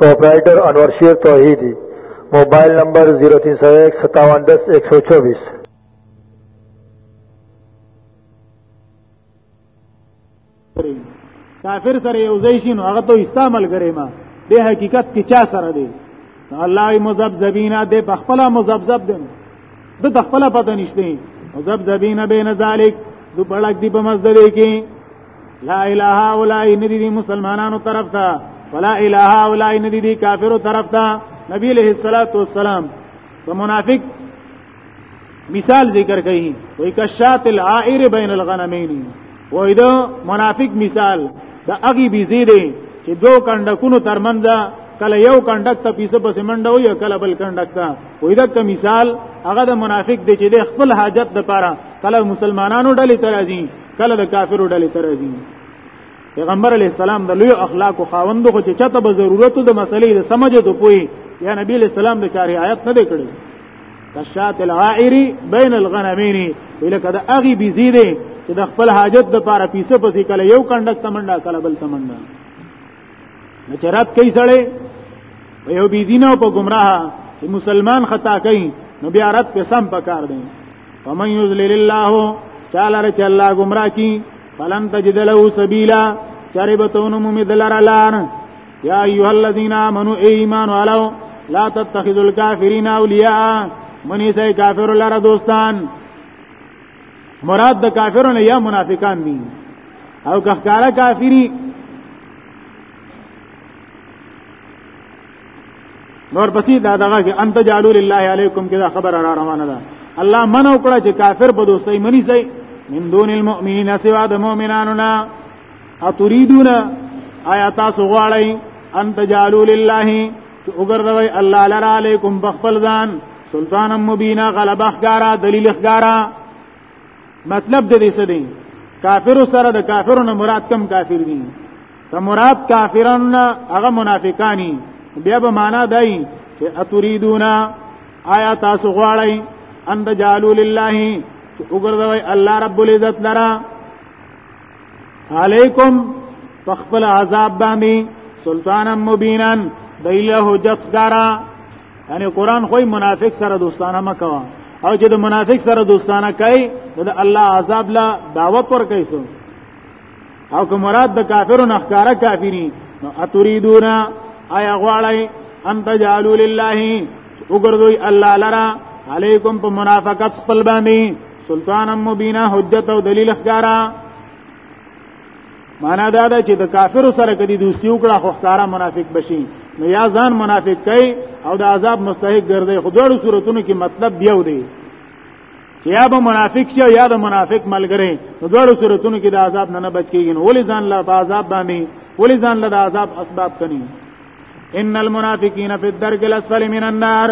پروپرائٹر انور شیر توحیدی موبائل نمبر 03015710124کافر سره یو ځای شي نو هغه ته استعمال کوي ما به حقیقت کې چا سره دی الله مذبذبینا د بخپلا مذبذب دي د تخپلا پته نشته مذبذبینا بین ذالک دو بلک دی په مزدلې کې لا اله الا الله ندی دی مسلمانانو طرف ته ولا اله الا الله ندی دی کافرو طرف ته نبی علیہ الصلوۃ والسلام په منافق مثال ذکر کړي وای کشات العائر بین الغنمین وای دا منافق مثال دا اغي بيزي دی چې دو کندکونو ترمنځ کله یو کندک ته پیسه پس منډه وي کله بل کندک ته وای دا کوم مثال هغه د منافق دی چې د خپل حاجت لپاره کله مسلمانانو ډلې ترازی کله د کافرو ډلې تر دي پیغمبر علی السلام د لوی اخلاق او خاوند خو چې چاته به ضرورت د مسلې د سمجه ته پوي یا نبی علی السلام د چاري آیت نه کړی کشات العائر بین الغنمین الکه د اغي بيزي دي چې د خپل حاجت د پاره پیسه پسې کله یو کندک تمنډا کله بل تمنډا نو چې رات کوي سړی په یو بی دین او په گمراه چې مسلمان خطا کوي نو بیا رات په سم پکار دی فمن یذلل الله تعالی رچ الله گمراه کی فلن تجد له سبیلا چربتون ممدلر لار یا ایها الذین آمنوا ایمان ولو لا تتخذوا الكافرین اولیاء منی سه کافر لره دوستان مراد د کافرو نه یا منافقان دي او که ښکارا کافری نور پسې دا دغه کې انت جالو لله علیکم کې دا خبر را روانه ده الله منو کړه چې کافر په دوستۍ منی سي من دون المؤمنین سوا د مؤمنانو نه اتريدون آیا تاسو غواړئ ان تجعلوا لله چې وګرځوي الله لرا علیکم بخبل ځان سلطان مبینا غلب اخګارا دلیل اخګارا مطلب د دې څه دی کافر سره د کافرو نه مراد کم کافر دي ته مراد کافرون نه هغه منافقانی بیا به معنا دای چې اتریدونا آیا تاسو غواړئ ان تجالو لله وګرځوي الله رب العزت لرا علیکم فخبل عذاب باندې سلطانا مبینا دیله حجت دارا یعنی قران خو منافق سره دوستانه مکوا او چې د منافق سره دوستانه کوي د الله عذاب لا دعوت ور کوي سو او که مراد د کافرو نخکارا کافری نو اتریدونا آیا غواړی ان تجعلوا لله وګرځوي الله لرا علیکم په منافقت خپل باندې سلطان مبینا حجت او دلیل ښکارا معنا دا ده چې د کافر سره کدي دوستی وکړه خو ښکارا منافق بشي نو یا ځان منافق کوي او د عذاب مستحق ګرځي خو دوړو صورتونو کې مطلب دیو دی چې یا به منافق شي یا د منافق ملګری نو دوړو صورتونو کې د عذاب نه نه بچ کیږي نو ولې ځان لا په عذاب باندې ولې ځان له عذاب اسباب کني ان المنافقین فی الدرک الاسفل من النار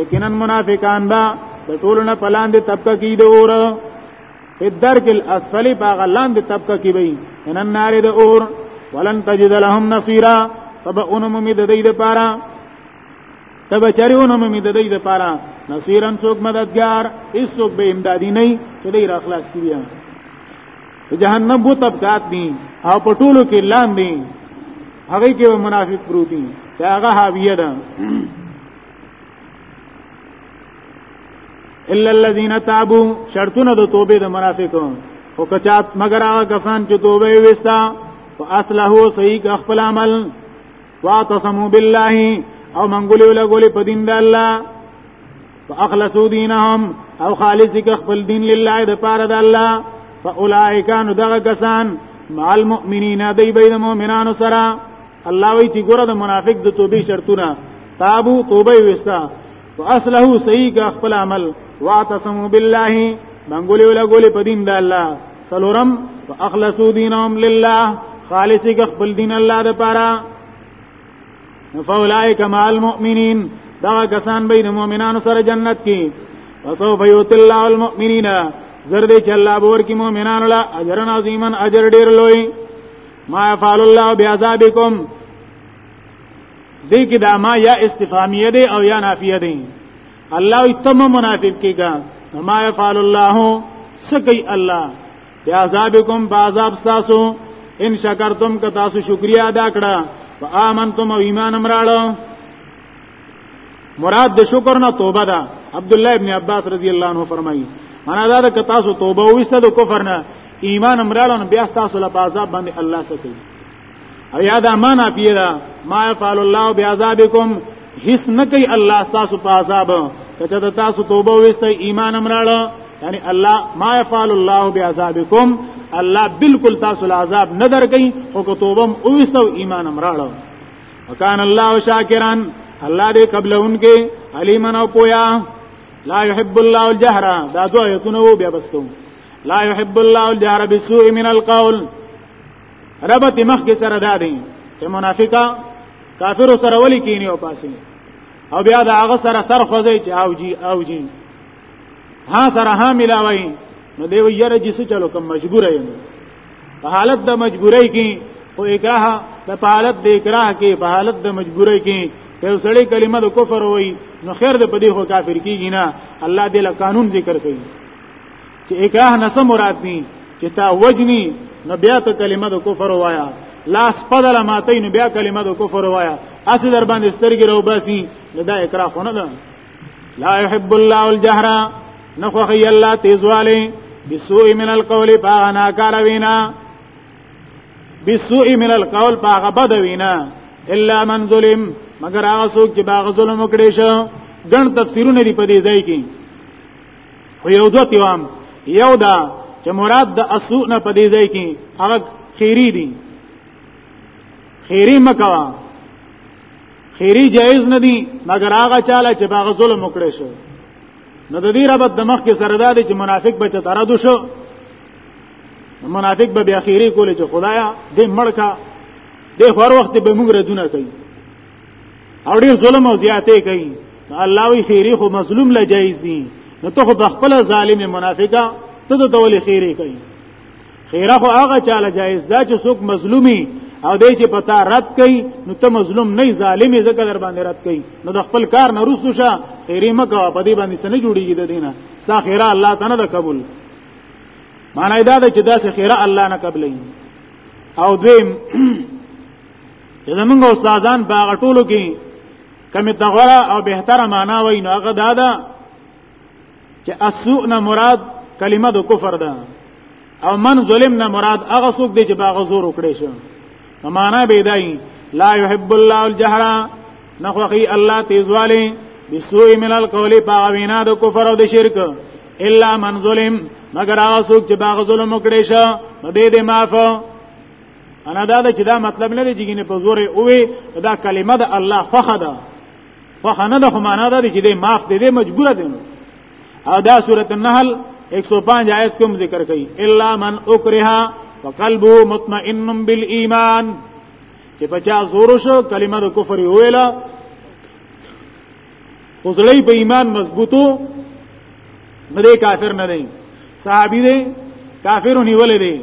یقینا منافقان با د ټولو نه پلاندې طبقه کې د اور فی الدرک الاسفل باغ لاندې طبقه کې وي ان النار د اور ولن تجد لهم نصيرا تبا انم امید د دې لپاره تبا چری انم امید د دې لپاره نصيرن څوک مددگار هیڅ څوک به امدادي نه چې دې راخلاص کیږي جهنم وو طبقات دي او په ټولو کې لاندې هغه کې منافق پروت دي دا هغه حاویه ده الا الذين تابوا شرطونه د توبې د منافقو او کچات مگر هغه کسان چې توبه وستا او اصله صحیح خپل عمل واعتصموا بالله او منګولې ولا ګولې په دین د الله فاخلصوا دينهم او خالص ک خپل دین لله د پاره د الله فاولائک نو دغه کسان مع المؤمنین دی بین مؤمنانو سره الله وی چې ګوره د منافق د توبې شرطونه تابو توبه وستا واصله صحیح کا خپل عمل واعتصموا بالله منګولې ولا ګولې په دین د الله سلورم واخلصوا دینهم لله خالص ک خپل دین الله د پاره فاولائک مع المؤمنین دا کسان به د مؤمنانو سره جنت کې وسوف یؤتی الله المؤمنین زر دې چې الله بور کې مؤمنانو لا اجر عظیما اجر ډیر لوی ما فعل الله بعذابکم دې کې دا ما یا استفهامیه دی او یا نافیه دی الله تم منافق کېږي ما فعل الله سکی الله بیا عذابکم بعذاب تاسو ان شکرتم که تاسو شکریا ادا کړه فآمنتم او ایمان امراړو مراد د شکر نه توبه ده عبد الله ابن عباس رضی الله عنه فرمایي معنا دا ده که تاسو توبه وسته د کفر نه ایمان امراړو بیا تاسو له عذاب باندې الله سکی او یا دا معنا پیدا ما يفعل الله بعذابکم هیڅ نه کوي الله تاسو په عذاب کته د تاسو توبه وسته ایمان امراړه یعنی الله ما يفعل الله بعذابکم الله بالکل تاسو العذاب نه درګي او که توبه او وسته ایمان امراړه وکان الله شاکران الله دې قبل انکه علیمن او پویا لا يحب الله الجهر دا دوه یتونه وو بیا بس کوم لا يحب الله الجهر بالسوء من القول ربط مخ کې سره دا دی چې منافقا کافر سره ولي کینی او پاسي او بیا دا هغه سره سر خوځي چې او جی او جی ها سره ها ملاوي نو دی یره جس چلو کوم مجبور یم په حالت د مجبورۍ کې او اکراه د په حالت د اکراه کې په حالت د مجبورۍ کې ته سړی کلمه د کفر وای نو خیر د پدې هو کافر کیږي نه الله دې له قانون ذکر کوي چې اکراه نه سم مراد ني چې تا وجني نو بیا ته کلمه د کفر وایا لاس پدل ماته نو بیا کلمه د کفر وایا اس در باندې سترګې راو باسي نو دا اکراه خونه ده لا يحب الله الجهر نخوخي الله تیزواله بسوء من القول باغنا کاروینا بسوء من القول باغ بدوینا الا من ظلم مگر هغه څوک چې باغ ظلم وکړي شو ګڼ تفسیرونه دي په دې ځای کې خو یو دوه تیوام یو دا چې مراد د اسو نه په دې ځای کې هغه خیری دي خیری مکوا خیری جایز نه دي مګر هغه چاله چې باغ ظلم وکړي شو نو د دې ربط د مخ کې سره دا دي چې منافق به تر دو شو منافق به بیا خیری کولې چې خدایا دې مړکا دې هر وخت به موږ ردونه کوي او ډیر ظلم او زیاته کوي الله وی خیری خو مظلوم لا جایز دي نو ته خو بخپل ظالم منافقه ته د دول خیری کوي خیره خو هغه چاله جایز ده چې څوک مظلومي او دی چې پتا رد کوي نو ته مظلوم نه ظالمي ځکه در باندې رد کوي نو د خپل کار نه روسو شه خیری مکه په دې باندې سن جوړیږي د دینه سا خیره الله تعالی د قبول معنی دا ده چې دا سه خیره الله نه قبلې او دویم چې زمونږ استادان په هغه ټولو کې کمی تغوره او بهتره معنا وای نو هغه دا ده چې اسوء نه مراد کلمه د کفر ده او من ظلم نه مراد هغه څوک دی چې باغ زور وکړي شه معنا به دای لا يحب الله الجهر نخوخي الله تیزواله بسوء من القول باغوینا د کفر او د شرک الا من ظلم مگر هغه څوک چې باغ ظلم وکړي شه دې دې معاف انا دا ده چې دا مطلب نه دی چې ګینه په زور اوې دا کلمه د الله خوخه ده خوخه نه ده خو معنا دا دی چې دې معاف دې دې مجبور دي او دا سوره النحل 105 آیت کوم ذکر کړي الا من اکرها وقلبه مطمئن بالایمان چې پچا زور شو کلمه د کفر ویلا خزړی په ایمان مضبوطو نه کافر نه دی صحابي دی کافر نیولې دی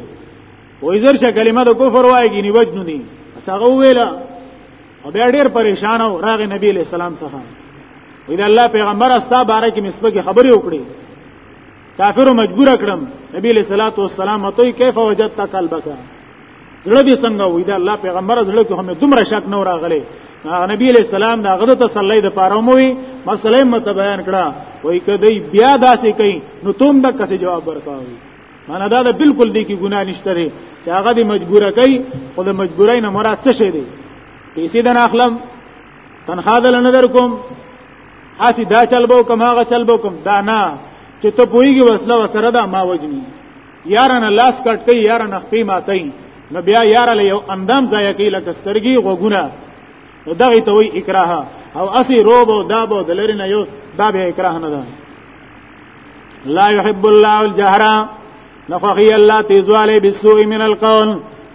وای زر شه کلمه د کفر وای کی نیوج نو نی اسغه ویلا او بیا ډیر پریشان او راغ نبی علیہ السلام څخه وی دا الله پیغمبر استا باره کې نسبت خبرې وکړي کافر مجبور کړم نبی علیہ الصلوۃ والسلام ته کیف وجدت قلبک زړه دې څنګه وی دا الله پیغمبر زړه کې هم دومره شک نه راغلی نبی علیہ السلام دا غد تسلی د پاره موي مسلې مت بیان کړه وای کدی بیا داسې کوي نو تم د کسې جواب ورکاوي معنا دا ده بالکل دی کې ګناه نشته دی چې هغه دې مجبوره کوي او د مجبورۍ نه مراد څه شي دی پیسې د ناخلم تنخواه دل نه در کوم اسی دا چلبو کوم هغه چلبو کوم دا نه چې ته پوېږي وسله وسره دا ما وجني یاران لاس کټ کوي یاران خپې ماتای نو بیا یار له یو اندام ځای کې لکه سترګي غوګونه دغه ته وی اکراه او اسی روب او دابو دلرنه یو دا به اکراه نه ده لا يحب الله الجهر نفخي الله تزوالي بالسوء من القول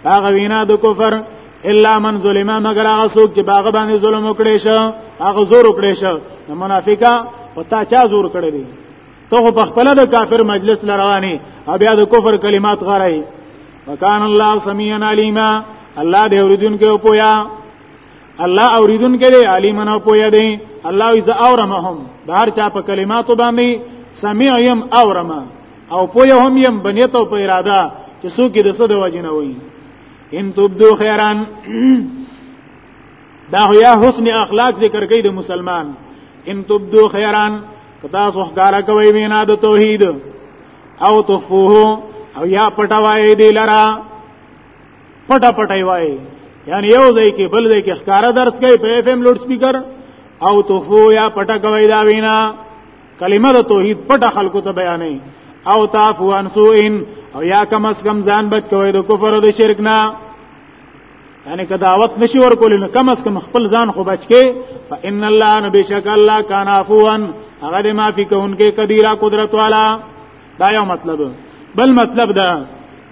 هغه وینا د کفر الا من ظلم مگر هغه څوک چې باغ باندې ظلم وکړي شه هغه زور وکړي شه د منافقا پتا چا زور کړی دی ته په خپل د کافر مجلس لرواني او بیا د کفر کلمات غړای وکان الله سميعا عليما الله دې اوریدونکو پویا الله اوریدونکې دی علیم نه پوهه دی الله اذا اورمهم د هر چا په کلماتو باندې سميع يم اورما او پوهه هم يم بنیت او په اراده چې څوک د صد وجنه وي ان تبدو خیران دا هيا حسن اخلاق ذکر کوي د مسلمان ان تبدو خیران کتا سوخګارا کوي وینا د توحید او تخفوه او یا پټوای دی لرا پټه پټه وای یعنی یو ځای کې بل ځای کې ښکارا درس کوي په اف ام لوډ سپیکر او توفو یا پټه کوي دا وینا کلمه د توحید پټه خلکو ته بیانې او تعفو عن سوءن او یا کم اس کم ځان بچ کوي د کفر او د شرک نه یعنی که دعوت نشي ورکول نو کم اس کم خپل ځان خو بچ کې فان الله نبشک الله کان عفوا هغه دې معافي کوونکې قدیرا قدرت والا دا یو مطلب بل مطلب دا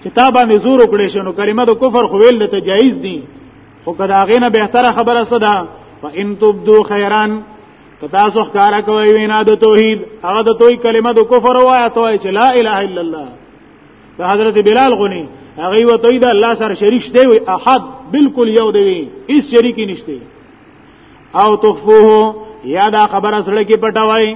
چې تا باندې زور وکړې شنو کلمه د کفر خو ویل ته جایز دي خو کدا غینه به تر خبره صدا فان تبدو خیران کدا سو ښکارا کوي وینا د توحید هغه د توي کلمه د کفر وایا ته چې لا اله الا الله د حضرت بلال غني هغه و توي د الله سره شریک شته وي احد بالکل یو دی هیڅ شریک نشته او تخفوه یا دا خبره سره کې پټوي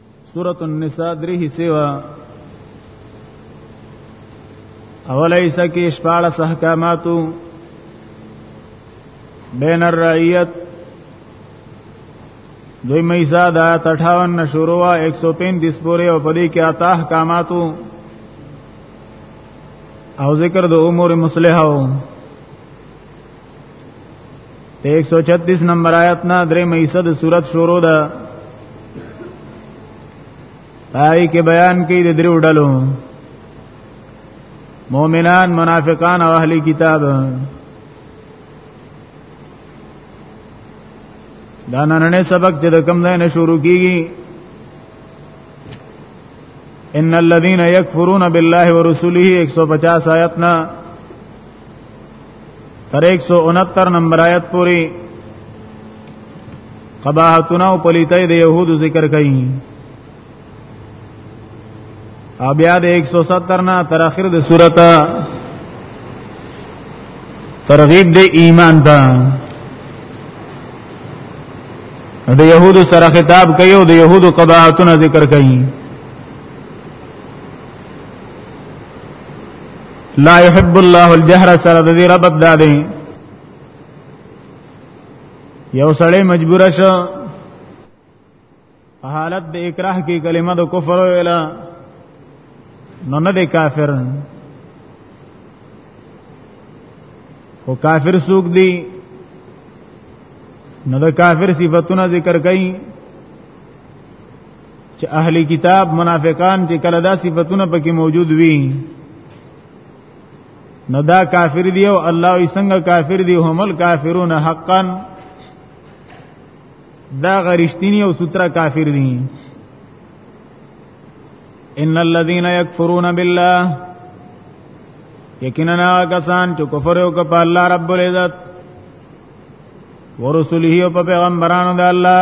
سورۃ النساء درې حصے وا اوله حصہ کې شپاړه احکاماتو بین الرعیت دوی مېزا دا 58 نشورو 135 پورې او پدې کې اته احکاماتو او ذکر د امور مصلحه 136 نمبر آیت نا درې مېسه د صورت شروع ده پای کې بیان کې د درو ډلو مؤمنان منافقان او اهلی کتاب دا نننې سبق چې د کم ځای نه شروع کیږي ان الذين يكفرون بالله ورسوله 150 آیتنا تر 169 نمبر آیت پوری قباحتونه او پلیتای د يهودو ذکر کړي او بیا د 170 نه تر اخر د سورته ترغیب د ایمان ته د يهودو سره خطاب کوي او د يهودو قباحتونه ذکر کوي لا يحب الله الجهر سره د دې ربط دا دی یو سړی مجبور شو په حالت د اکراه کې کلمه د کفر ویلا نو نه دی کافر او کافر سوق دی نو د کافر صفاتونه ذکر کړي چې اهل کتاب منافقان چې کله دا صفاتونه پکې موجود وي نو دا کافر دی او الله یې څنګه کافر دی همل کافرون حقا دا غریشتینی او سترا کافر دی ان الذين يكفرون بالله یقینا کسان چې کفر وکړ په الله رب العزت ورسوله او په پیغمبرانو د الله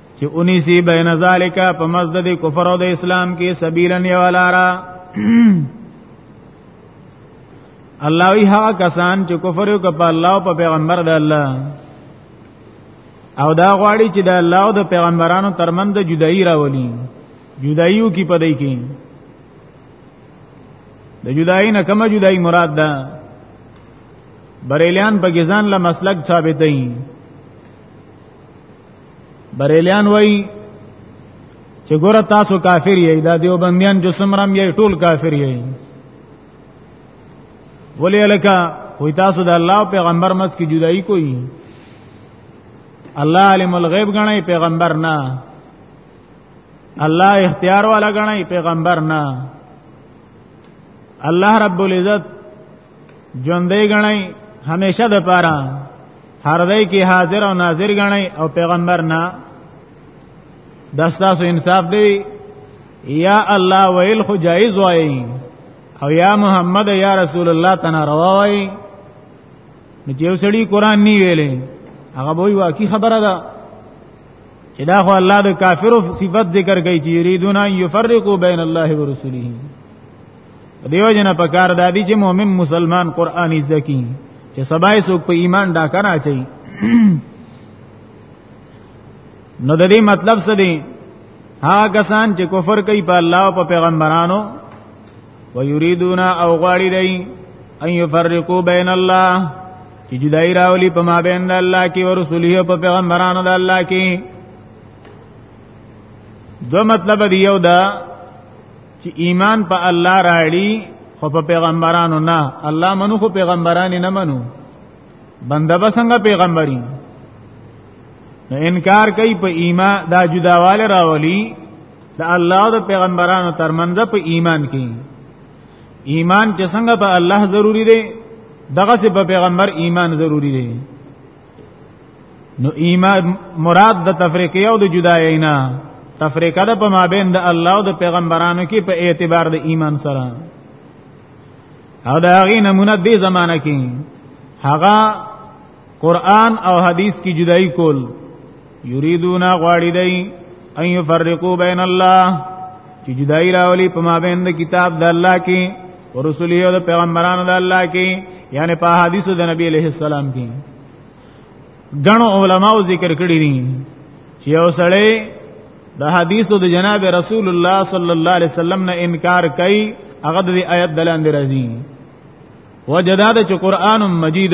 چې اونی سی بین ذالک په مزد د کفر او د اسلام کې سبیلن یو لارا الله وی هغه کسان چې کفر یو کپ الله او په پیغمبر د الله او دا غواړي چې د الله او د پیغمبرانو ترمنځ جدایی راولي جدایو کې پدې کې د جدای نه کومه جدای مراد ده بریلیان په ګزان له مسلک ثابتې بریلیان وای چې ګوره تاسو کافر یې دا دیوبندیان جو سمرم یې ټول کافر یې ولې لکه وې تاسو د الله پیغمبر مس کی جدائی کوي الله علم الغیب غنی پیغمبر نه الله اختیار والا غنی پیغمبر نه الله رب العزت ژوندې غنۍ همیشه د پاره هر ځای کې حاضر او ناظر غنۍ او پیغمبر نه دستاسو انصاف دی یا الله ویل خو جایز وای او یا محمد یا رسول الله تنا روا وای نو چې وسړي قران نی ویلې هغه به واقعي خبره ده چې دا خو الله د کافرو صفت ذکر کوي چې یریدون ان یفرقوا بین الله ورسوله دیو جن په کار د دې چې مؤمن مسلمان قرآني زکی چې سبای څوک په ایمان دا کنه چي نو د دې مطلب څه دی ها کسان چې کفر کوي په الله او په پیغمبرانو ويريدون او غواړي دی ان يفرقوا بين الله چې جدای راولي په ما بین د الله کې او رسوله په پیغمبرانو د الله کې دو مطلب دی یو دا چې ایمان په الله راړي خو په پیغمبرانو نه الله منو خو پیغمبران نه منو بنده به څنګه پیغمبري نو انکار کوي په ایمان دا جداواله راولي د الله او د پیغمبرانو ترمنځ په ایمان کې ایمان چې څنګه په الله ضروری دی دغه سه په پیغمبر ایمان ضروری دی نو ایمان مراد د تفریقې او د جدایې نه تفریقه ده په مابین د الله او د پیغمبرانو کې په اعتبار د ایمان سره او دا غي نمونه دې زمانہ کې هغه قران او حدیث کی جدائی کول یریدون غواړي دی ان یفرقوا بین الله چې جدای راولي په مابین د کتاب د الله کې ورسوله او د پیغمبرانو د الله کې یعنی په حدیثو د نبی علیہ السلام کې غنو علماو ذکر کړی دي چې یو سړی د حدیثو د جناب رسول الله صلی الله علیه وسلم نه انکار کوي هغه د آیت دلاندې راځي وجداد چې قران مجید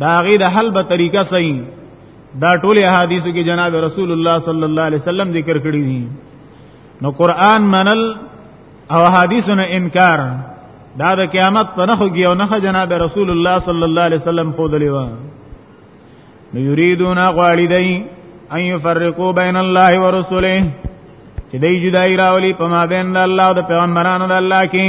دا غي د حل به طریقه صحیح دا ټول احادیثو کې جناب رسول الله صلی الله علیه وسلم ذکر کړی دي نو قران منل او احادیثو نه انکار دا د قیامت په نخو کې او نه جناب رسول الله صلی الله علیه وسلم خو دلی و نو یریدون غواړي دی ان یفرقوا بین الله ورسوله چې دای جدای راولي په ما بین الله او د پیغمبرانو د الله کې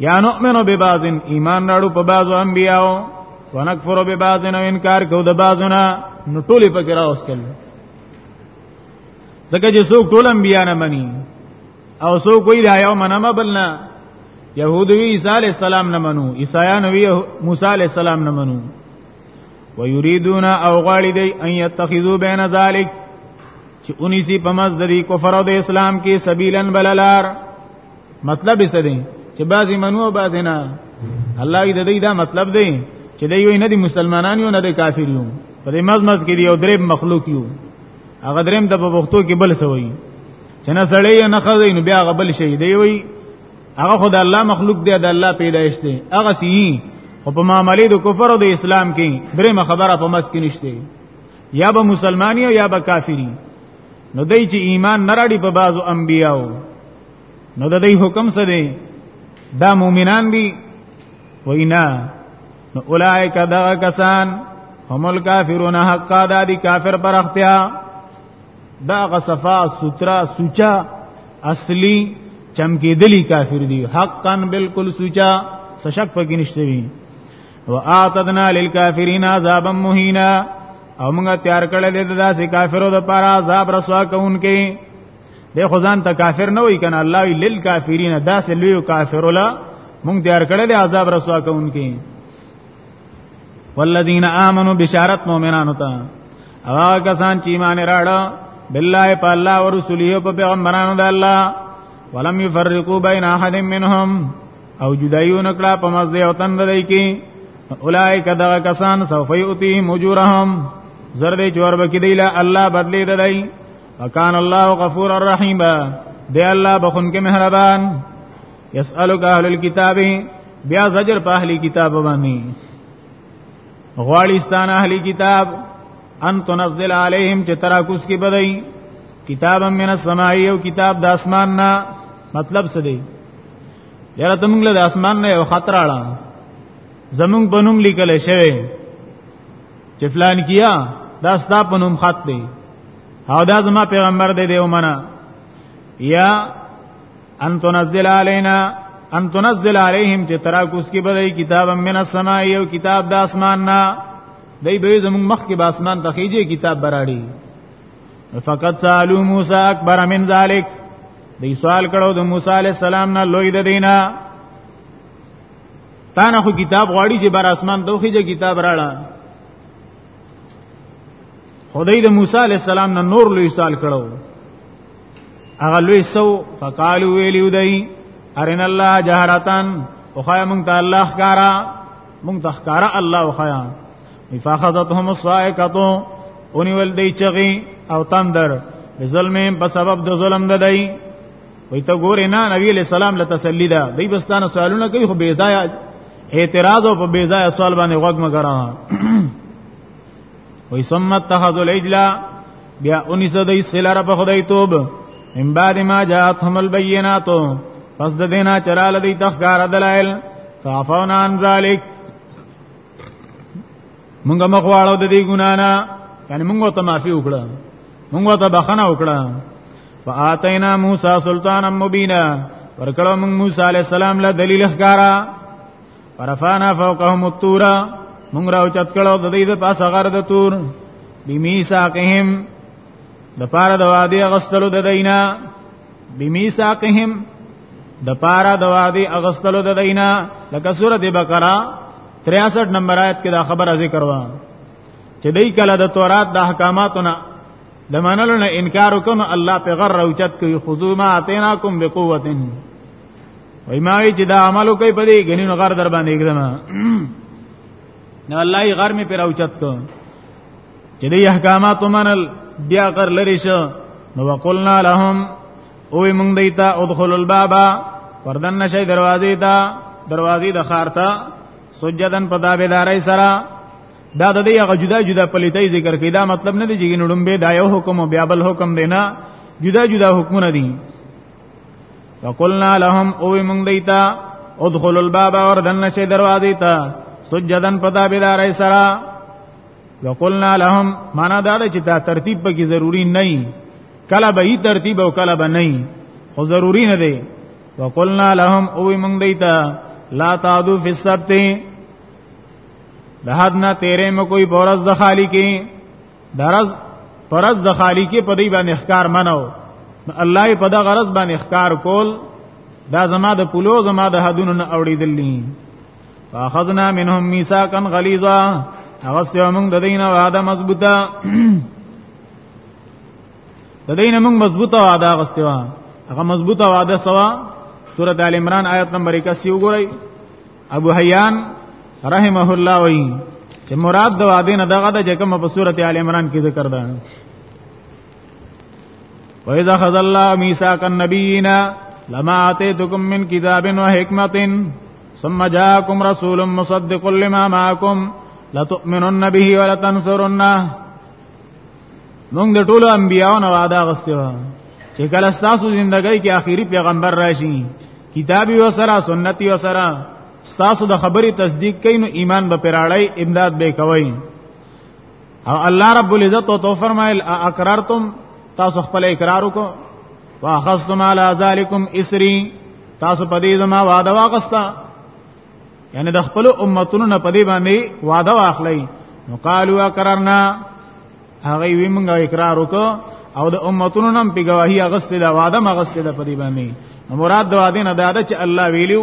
یا نؤمن ببعض ایمان راړو په بعضو انبیاو ونکفر ببعض نو انکار کو د بعضونه نو ټولې پکې راوستل ځکه چې څوک ټول انبیا نه مني او څوک وی دا یو منم بلنا يهود وی عیسی علی السلام نه منو عیسایان وی موسی علی السلام نه منو ويريدون او غالي دي ان يتخذوا بين ذلك چې 19 په مزدري کفر او د اسلام کې سبیلن بللار مطلب یې څه دی چې بعضی منو او بعضی نه الله دې دې دا مطلب دی چې دې یو نه دي مسلمانان یو نه دي کافر یو په دې مزمز کې دی یو درې مخلوق یو هغه دریم د په وختو کې بل سوی چې نه سړی نه خزې نو بیا غبل شي دی وی هغه خدای الله مخلوق دی د الله پیدایش دی هغه سی او په معاملې د کفر او د اسلام کې درې خبره په مس کې نشته یا به مسلمانی او یا به کافری نو دای چې ایمان نه راړي په بازو انبیاو نو د دې حکم څه دی دا مؤمنان دي وینا نو اولائک دا کسان هم الکافرون حقا دا دي کافر پر اختیا دا غصفا سترا سوچا اصلي چمکیدلی کافر دي حقا بالکل سوچا سشک پکې نشته وي واعتدنا للکافرین عذابا مهینا او موږ تیار کړل د داسې کافرو د پر عذاب رسوا کوونکې د خدان ته کافر نه وای کنه الله لیل کافرین داسې لوی کافر ولا موږ تیار کړل د عذاب رسوا کوونکې والذین آمنو بشارت مؤمنانو ته هغه کسان چې ایمان راړ بالله په الله او رسولیو په پیغمبرانو د الله ولم یفرقوا بین احد منهم او جدایو نکړه په مز دی او تن دی کې اولائک دغه کسان سوف یؤتی مجورهم زر دې چور بکې دی لا الله بدلی دی وکان الله غفور الرحیم دی الله بخون کې مهربان یسالک اهل الكتاب بیا زجر په اهلی کتاب باندې غواړستان اهلی کتاب ان تنزل علیهم چې تراکوس کې بدای کتابا من السماء او کتاب د اسمان نه مطلب څه دی یاره ته موږ له اسمان نه یو خطر اړه زمونږ په نوم لیکل شوی چې فلان کیا دا ستا په نوم خط دی او دا زما پیغمبر دی دی ومنه یا ان تنزل علینا ان تنزل علیهم چې ترا کوس کې بدای کتاب من السماء یو کتاب د اسمان نه دای به زمون مخ کې باسمان تخیجه کتاب براړي فقط سالو موسی اکبر من ذلک دی سوال کړو د موسی علی السلام نه لوی د دینه تا نه خو کتاب غواړي چې بر اسمان دوخی چې کتاب راړه خدای د موسی علی السلام نه نور لوی سوال کړو هغه لوی سو فقالو ویلیو دای ارن الله جهرتان او خای مونږ ته الله ښکارا مونږ ته ښکارا الله خیا فاخذتهم الصائقه اونی ول دی چغی او تندر ظلم په سبب د ظلم د دی وی ته ګورې نه نبی علیہ السلام له تسلی ده دی بستانه سوالونه کوي خو بے ځای اعتراض او په بے ځای سوال باندې وګ مګرا وی ثم اتخذ العجلا بیا اونی سدی سلاره په خدای توب من بعد ما جاءتهم البينات پس د دینا چرال دی تخکار دلائل فعفونا عن ذلک مونږه مخواړو د دې ګنا نه یعنی مونږه ته معافي وکړه مونږه ته بخنه وکړه فآتینا موسی سلطانا مبینا ورکړو مونږ موسی علی السلام له دلیل ښکارا ورفانا فوقهم الطور مونږ راو چت کړو د دې د پاسه غر د تور بمیساقهم د پاره د وادي غستلو د دینه بمیثاقهم د پارا د وادي اغستلو د دینا لکه سورته بقره 63 نمبر آیت کې دا خبره ذکر و چې دای کله د تورات د احکاماتونه د منلو نه انکار وکړو الله په غر اوچت کوي خذوما اتیناکم بقوتن وای ما چې دا عملو کوي په دې غنینو غر در باندې کړم نو الله یې غر می پر اوچت کوي چې دې احکامات منل بیا غر لري شو نو وقلنا لهم او موږ دیتا ادخل الباب وردن نشي دروازې ته دروازې د خار ته سجدن په دابداري سره دا د دې هغه جدا جدا پلیتای ذکر کړي دا مطلب نه دی چې نړم به دا یو حکم او بیا بل حکم دینا جدا جدا حکمونه دي وقلنا لهم او موږ دیتا ادخل الباب وردن نشي دروازې ته سجدن په دابداري سره وقلنا لهم معنا دا ده چې دا ترتیب پکې ضروری نه وي کله به یې ترتیب او کله به نه وي خو ضروری نه دی وقلنا لهم او موږ دیتا لا تعدو فی السبت د حد نه تیرې مې کوئی بورز د خالی کې درز پرز د خالی کې په دې باندې احکار منو الله په دغه غرض باندې احکار کول دا زما د پلو زما د حدونو نه اوړېدلې فاخذنا منهم ميثاقا غليظا هغه سیو موږ د دین وعده مضبوطه د دین موږ مضبوطه وعده غستوا هغه مضبوطه وعده سوا سوره ال عمران آیت نمبر 81 وګورئ ابو حیان رحمه الله وی چې مراد د وعده نه دغه د جکم په سوره ال عمران کې ذکر ده وإذا خذ الله ميثاق النبيين لما آتيتكم من كتاب وحكمة ثم جاءكم رسول مصدق لما معكم لتؤمنن به ولتنصرنه موږ د ټولو انبیانو نه وعده غوښتي و چې کله تاسو ژوندۍ کې آخري پیغمبر راشي کتابي و سره سنتي و سره تاسو د خبرې تصدیق کین ایمان به پراړی امداد به کوي او الله رب العزت تو فرمایل اقررتم تاسو خپل اقرار وکړو واخذتم على ذلكم اسري تاسو په دې زما وعده واغستا یعنی د خپل امتونو نه په دې باندې وعده واخلئ نو قالوا اقررنا هغه وی موږ اقرار وکړو او د امتونو نم په گواہی اغسته دا وعده مغسته د پدی باندې مراد د وعده نه دا چې الله ویلو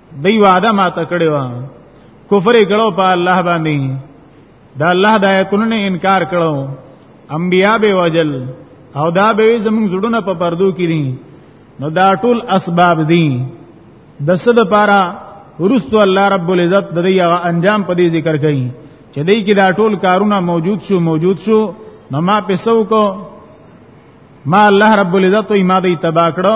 دی وعده ما ته کړی و کفر کړو په الله باندې دا الله د آیتونو نه انکار کړو انبیا به وجل او دا به زموږ زړونه په پردو کې دي نو دا ټول اسباب دي د څه د پاره ورستو الله رب العزت د دې هغه انجام په دې ذکر کوي چې دې کې دا ټول کارونه موجود شو موجود شو نو ما پیسو کو ما الله رب العزت یې ما دې تبا کړو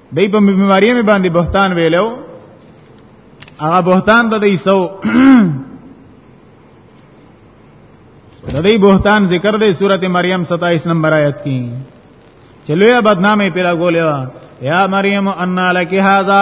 دای په بیماری مې باندې بهتان ویلو هغه بهتان د دې سو د دې بهتان ذکر دی سورته مریم 27 نمبر آیت کې چلویا بدنامه پیرا ګولې یا مریم ان لک هاذا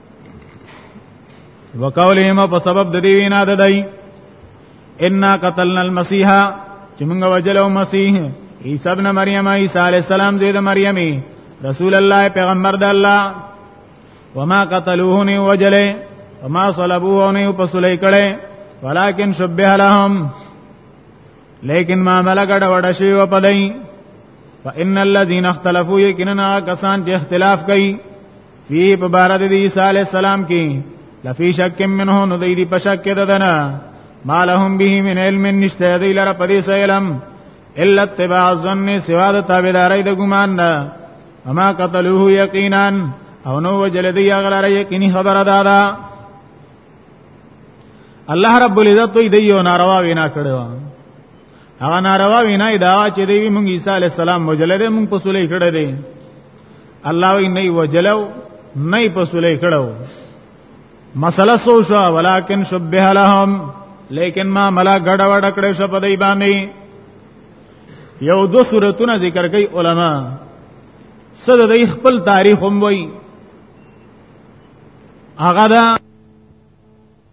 وقولهم په سبب د دې وینا د دای ان قتلنا المسيح چې موږ وجلو مسیح عیسی ابن مریم عیسی علی السلام زید مریم رسول الله پیغمبر د الله وما قتلوه نه وجلې وما صلبوه نه په سولې کړي ولکن شبه لهم لیکن ما ملګړ وډ شی و پدای فان الذين اختلفوا یقینا کسان چې اختلاف کوي فی په بار د عیسی علی السلام کې لفی شک منه نو دی دی پشک کې ددنه ما لهم به من علم نشته دی لره پدې سلام الا اتباع الظن سوا د تابعداري د ګمان نه اما قتلوه یقینا او نو وجل دی غلره یقیني خبره دادا الله رب العزت دوی دیو ناروا وینا کړو هغه ناروا وینا دا چې دی مونږ عیسی علی السلام مجلد مونږ په سولې کړه دی الله وی نه وجلو نه په سولې کړه مسله سو شو ولکن شبه لهم لیکن ما ملا غډ وډ کړې شو په دی باندې یو دو صورتونه ذکر کوي علما صد د خپل تاریخ هم وای هغه دا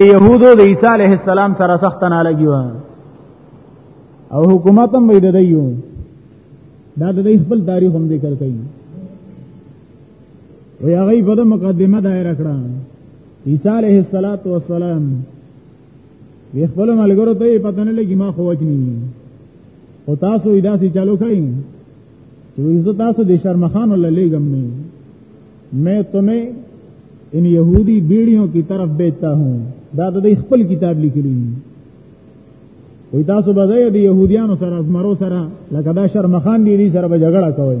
يهودو د عيسى عليه السلام سره سخت نه لګي او حکومت هم ویده دی دا د خپل تاریخ هم ذکر کوي وی هغه په مقدمه دایره کړه عیسی علیه الصلاۃ والسلام وی خپل ملګرو ته پته نه لګی ما خو وجنی او تاسو ادا سي چالو کړئ چې عزت تاسو د شرمخان الله لګم نه میں تمہیں ان یہودی بیڑیوں کی طرف بیچتا ہوں دا د خپل کتاب لیکلی وی تاسو بځای د يهوديانو سره زمرو سره لکه دا شرمخان دي دي سره به جګړه کوي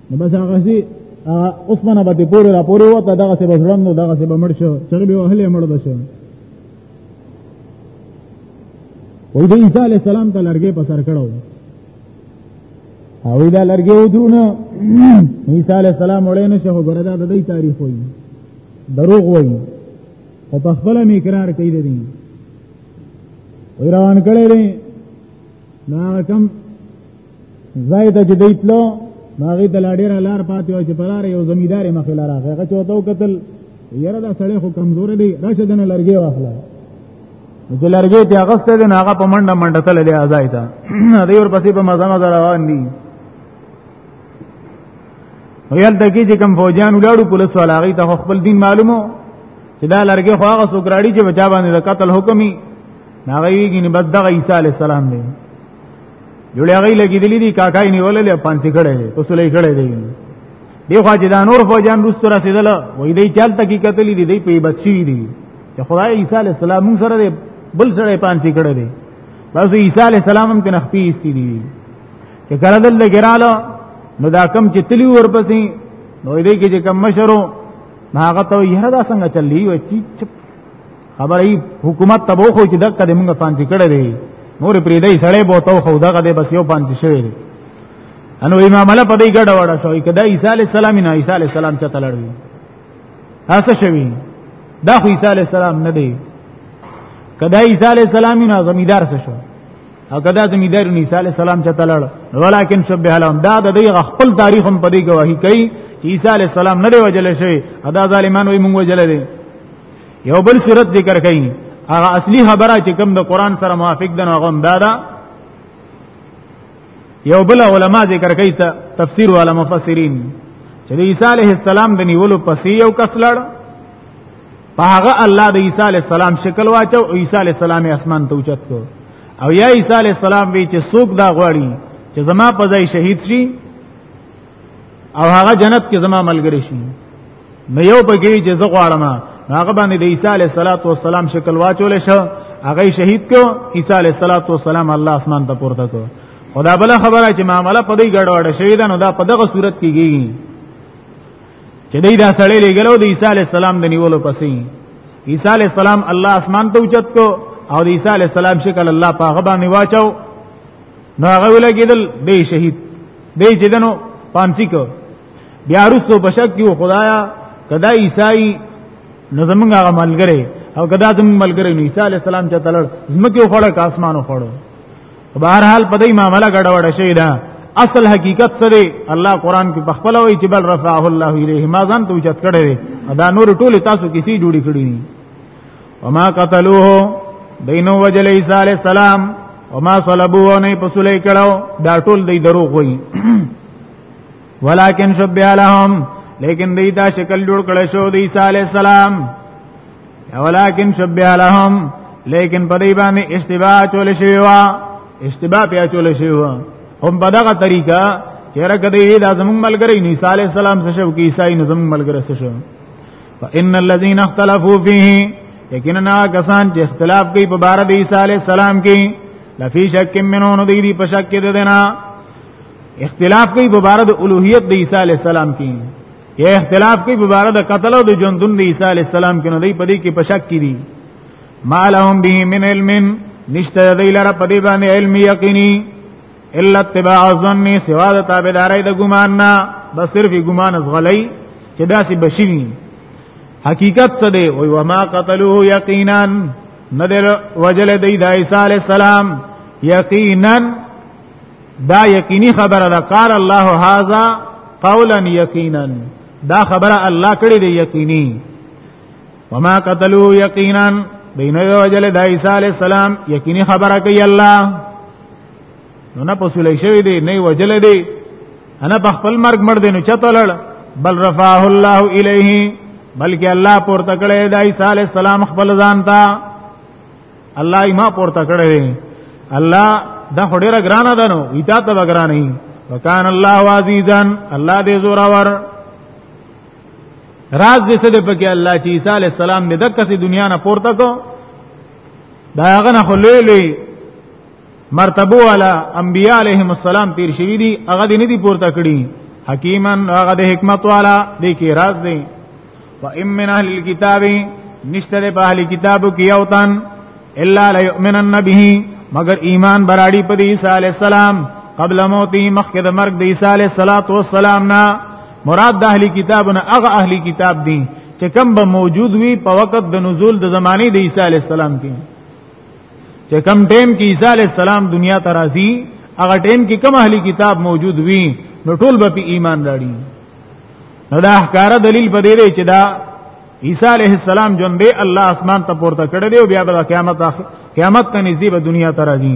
نو بس هغه سي عثمان به پورې را پورې وته دغه سي بسړم نو دغه سي به مړ شو چر به وهلې مړ بشو وې د عیسی علی السلام ته لرګې په سر کړو او دا لرګې ودرونه عیسی علی السلام وړې نه شو ګره دا د دې تاریخ وایي دروغ وایي او په خپل می اقرار کوي دي وې روان کړي دي نا کم ځای ته چې دی تلو هغه د لاډیر لار پاتې و چې پلار یو زمیدار مخې لار هغه چې وته قتل یره دا سړی خو کمزور دی راشه دنه لرګي واخله چې لرګي ته اغسته دي هغه په منډه منډه تل دی ازای ته دی ور پسې په مزه مزه روان دي ویل د کی چې کم فوجان ولاړو پولیس والا غي ته خپل دین معلومو چې دا لرګي خو هغه سوګراړي چې بچا باندې د قتل حکمي ناغي ویګي نه بد دغه عیسی علی السلام دی جوړه غي لګي دي دي کاکای نیولې پانتی کړي په سولې کړي دي دی خو چې دا نور فوجان روستو رسیدل وای دی چل تکي کتلې دي دی په بچی دي چې خدای عیسی علی السلام سره دی بل سره پانتی کړي دي بس عیسی علی السلام هم کنه خپې سي دي چې کړه دل ګراله نو دا کم چې تلی ورپسې نو دې کې چې کم مشرو هغه ته یره دا څنګه چلی و چې چپ خبره ای حکومت ته وو خو چې دغه د موږ پانتی کړی دی نور پرې دی سړی بو تو خو دغه دی بس یو پانتی شوی دی انو امام الله په دې ګډه وړه شوی کدا عیسی علی السلام نه عیسی علی السلام چته لړوي هڅه شوی دا خو عیسی علی السلام نه دی کدا عیسی علی السلام نه زمیدار څه شو او کدا زمیدار نه عیسی علی السلام چته لړ ولیکن شبه لهم دا د دې خپل تاریخ هم په دې گواہی کوي چې عیسی علی السلام نه دی وجل شوی ادا ظالمانو یې مونږ وجل دي یو بل صورت ذکر کړي هغه اصلي خبره چې کوم د قران سره موافق ده هغه هم دا ده یو بل علما ذکر کوي ته تفسیر والا مفسرین چې عیسی علیه السلام د نیولو پسې یو کس لړ په هغه الله د عیسی علیه السلام شکل واچو او عیسی علیه السلام اسمان ته اوچت کو او یا عیسی علیه السلام وی چې څوک دا غواړي چې زما په ځای شهید شي او هغه جنت کې زما ملګری شي نو یو پکې چې زه غواړم هغه باندې د عیسی علیه السلام شکل واچول شو هغه شهید کو عیسی علیه السلام الله اسمان ته پورته کو خدا بل خبره چې معاملې په دې ګډوډ شوی دا نو دا په دغه صورت کې کیږي چې دې دا سړی لګلو د عیسی علیه السلام د نیولو پسې عیسی علیه السلام الله اسمان ته اوچت کو او د عیسی علیه السلام شکل الله په هغه باندې واچو نو هغه ولګیدل به شهید به جدنو پانسی کو بیا رسو بشک یو خدایا کدا عیسائی نو زمونږ هغه ملګری او کدا زمونږ ملګری نو عیسی علی السلام چې تلل زمکه خوړه کا اسمانو خوړو بهر حال په دې معاملې ګډوډ شي دا اصل حقیقت سره الله قران کې بخپل وایي چې بل رفعه الله الیه ما ځان ته اوچت کړي دا نور ټول تاسو کسی جوړی کړی وما قتلوه دینو وجل عیسی علی السلام وما صلبوه نه پسولې کړو دا ټول دی دروغ وای ولکن شبه لهم لیکن دی دا شکل جوړ کړی شو د عیسی علی السلام ولکن شبه لهم لیکن په دې باندې اشتباه چول شوی وا اشتباه په چول شوی وا هم په دغه طریقه چیرې کدی دا زمون ملګری عیسی علی السلام څه شو کی عیسی نو زمون ملګری څه شو فان الذين اختلفوا فيه یقینا کسان چې اختلاف کوي په بار د عیسی علی السلام کې لفی شک منو نو دی دی په شک کې ده نه اختلاف کوي په بار د اولوہیت د عیسی علی السلام کې یا اختلاف کوي په بار د قتل او د جندون د عیسی علی السلام کې نو دی په دې کې په شک کې دي ما لهم به من علم نشته دی لره په دې باندې علم یقیني الا اتباع الظن سوا د تابعداري د ګمان نه بس صرف ګمان زغلي چې داسې بشري حقیقت څه دی وای و ما قتلوه یقینا ندل وجل دی د عیسی علی السلام یقینا دا یقینی خبره ده قال الله هاذا قولا یقینا دا خبره الله کړی دی یقینی وما قتلوا یقینا بین وجل د عیسی علی السلام یقینی خبره کوي الله نو نه پسولې شوی دی نه وجل دی انا په خپل مرګ مړ دی نو چته لړ بل رفعه الله الیه بلکې الله پورته کړی د عیسی علی السلام خپل ځان ته الله یې ما پورته کړی الله دا هډیره ګرانه ده نو ایتا ته ګرانه نه وکان الله عزیزا الله دې زور اور راز دې څه دې پکې الله چې عیسی علی السلام دې دکې دنیا نه پورته کو دا هغه نه خلې مرتبه والا انبیاء علیهم السلام تیر شوی دي هغه دې نه دي پورته کړی حکیمن هغه د حکمت والا دې کې راز دی و ام من اهل الكتاب نشته په اهل کتابو کې یو تن الا ليؤمنن به مگر ایمان براړي په عیسی علی السلام قبل موتي مخکې د مرګ د عیسی علی السلام نه مراد د اهل کتابونه هغه اهل کتاب دي چې کم به موجود وي په وخت د نزول د زمانه د عیسی علی السلام کې چې کم ټیم کې عیسی علی السلام دنیا ته راځي هغه ټیم کې کوم اهلی کتاب موجود وي نو ټول به په ایمان راړي نو دا ښکارا دلیل په دې دی چې دا عیسی علیه السلام جون دی الله اسمان ته پورته کړی دی او بیا به قیامت قیامت ته نږدې به دنیا ته راځي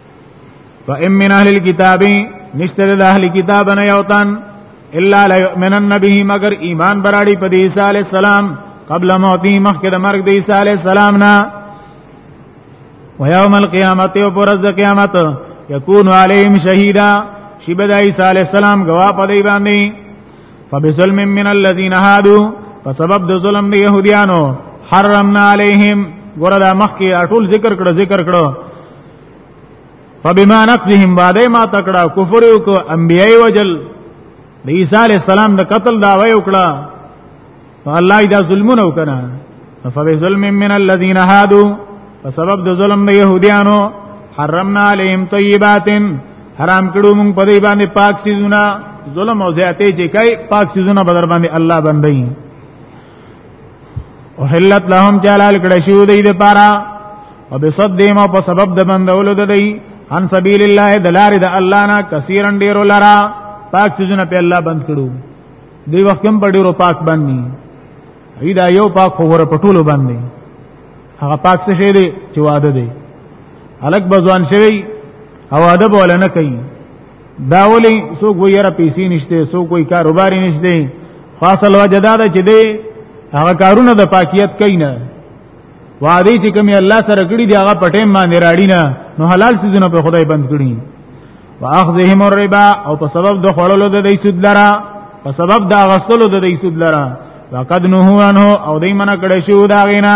فإن من أهل الكتاب نشتر د اهل کتاب نه یوتن الا ليؤمنن به مگر ایمان براړي په عیسی علی السلام قبل موتی مخکې د مرګ د عیسی علی السلام نه ويوم القيامت او پر ورځ قیامت یکون علیهم شهیدا شیبه د عیسی علی السلام گواه په دی باندې فبظلم من الذين هادوا فسبب د ظلم د يهوديانو حرمنا عليهم ګوره دا مخکې ټول ذکر کړه ذکر کړه فبما نقضهم بعد ما تکړه کفر او کو انبیای وجل د عیسی علی السلام د قتل دا وای وکړه الله دا ظلمونه وکړه فبظلم من الذين هادو په سبب د ظلم د يهوديانو حرمنا عليهم طيبات حرام کړو موږ په دې باندې پاک سيزونه ظلم او زیاتې چې کوي پاک سيزونه بدر باندې الله بندي او حلت لهم جلال کړه شو دی د پاره او بصدیم او په سبب د بندولو د دی ان سبیل الله د لارې د الله نه کثیرن ډیرو لرا پاک سيزونه په الله بند کړو دی وخت هم په ډیرو پاک باندې ای دا یو پاک خو ور پټولو باندې هغه پاک څه شی دی چې واده دی الک بزوان شوی او ادب ولا نه کوي دا ولي سو کوی یره پیسې نشته سو کوی کاروبار نشته فاصل وجدا ده چې دی هغه کارونه د پاکیت کینا وادي چې کوم الله سره کړی دی هغه پټیم باندې راړی نه نو حلال سيزونه په خدای بند کړی واخذهم الربا او په سبب د خړلو د دې سود لرا په سبب د غسلو د دې سود لرا وقد نهو عنه او دې منع کړی شو دا غینا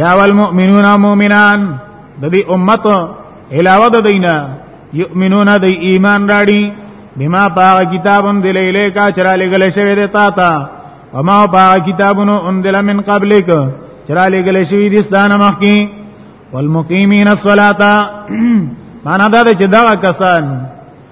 یا والمؤمنون مؤمنان د دې امت علاوه د دینه یؤمنون د ایمان راړي بما پاک کتابون دی لیلې کا چرا لګل شوی دی تا تا وما پاک کتابون انزل من قبلک چرا لګل شوی دی ستانه مخکی والمقیمین الصلاة معنا دا چې دا کسان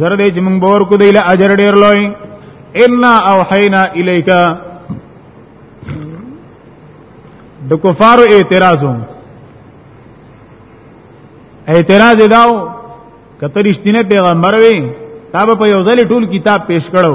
زر دې چې موږ باور کو دی له اجر ډیر لوی ان اوحینا الیک د کفارو اعتراضو اعتراض داو کته رښتینه پیغمبر وي تا په یو ځل ټول کتاب پیش کړو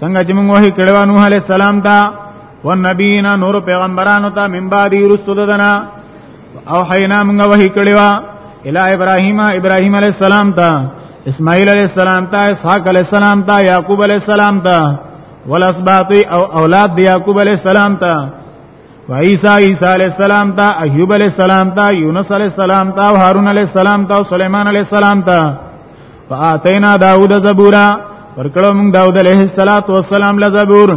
څنګه چې موږ وحی کړو نوح علی السلام ته والنبیین نور پیغمبرانو ته من بعد رسول دنا او حینا موږ وحی کړو الی ابراهیم ابراهیم علی السلام ته اسماعیل علی السلام ته اسحاق علی السلام ته یعقوب علی السلام ته والاسباط او اولاد دی یعقوب علی السلام ته و عیسی عیسی علی السلام ته ایوب علی السلام ته یونس علی السلام ته هارون علی السلام ته سليمان علی السلام ته فاتینا داوود زبورا ورکړو موږ داوود علیه السلام له زبور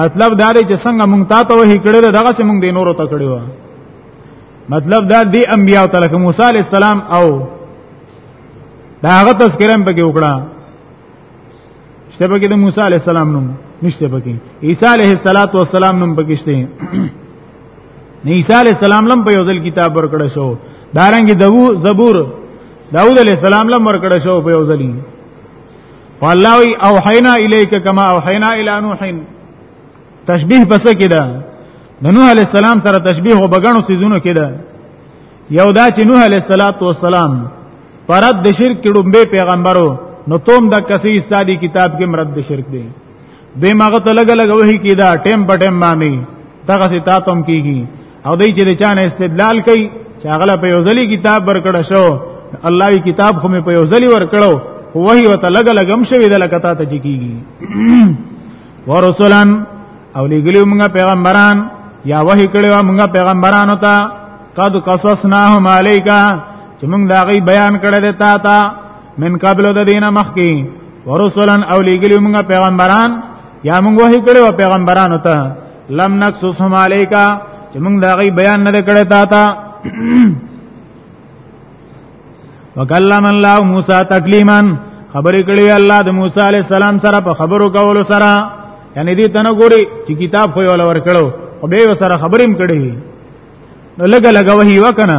مطلب دا دی چې څنګه موږ تا ته وحی کړی دا دغه څنګه دی نورو ته کړی و مطلب دا دی انبیاء تعالی کوم موسی علیہ السلام او دا هغه تذکرہ هم پکې وکړه شته پکې د موسی علیہ السلام نوم نشته پکې عیسی علیہ الصلات والسلام نوم پکې شته نه عیسی علیہ السلام لم په یو ځل کتاب ورکړ شو دارنګ دو زبور داود علیہ السلام لم ورکړ شو په یو ځلی والله وی اوحینا الیک کما اوحینا الی نوح تشبیه پس کده د نوح علیہ السلام سره تشبیه وبګنو سيزونو کده یو دا چې نوح علیہ الصلات والسلام پرد د شرک کډومبه پیغمبرو نو توم د کسي استادی کتاب کې مرد د شرک دی به ماغه ته لګ لګ وਹੀ کیدا ټیم په ټیم باندې تاغه سي تاتم کیږي او دای چې د چانه استدلال کوي چې هغه په یو ځلی کتاب ورکړ شو الله وی کتاب خو مې په یو ځلی ورکړو وحی وته لګ لګم شوی د لکتا ته چکیږي ورسولان او لګلیو موږ پیغمبران یا وحی کړو موږ پیغمبرانو ته قد قصصناهم علیکا چې موږ دا غي بیان کړی دی تا ته من قبل د دینه مخکی ورسولان او لګلیو موږ پیغمبران یا موږ وحی کړو پیغمبرانو ته لم نقصصهم علیکا چې موږ دا غي بیان نه کړی تا ته وکلم الله موسی تکلیما خبرې کړې الله د موسی علی السلام سره په خبرو کولو سره یعنی دې تنه ګوري چې کتاب خو یې ولور کړو او به سره خبرې هم کړې نو لګ لګ وਹੀ وکنه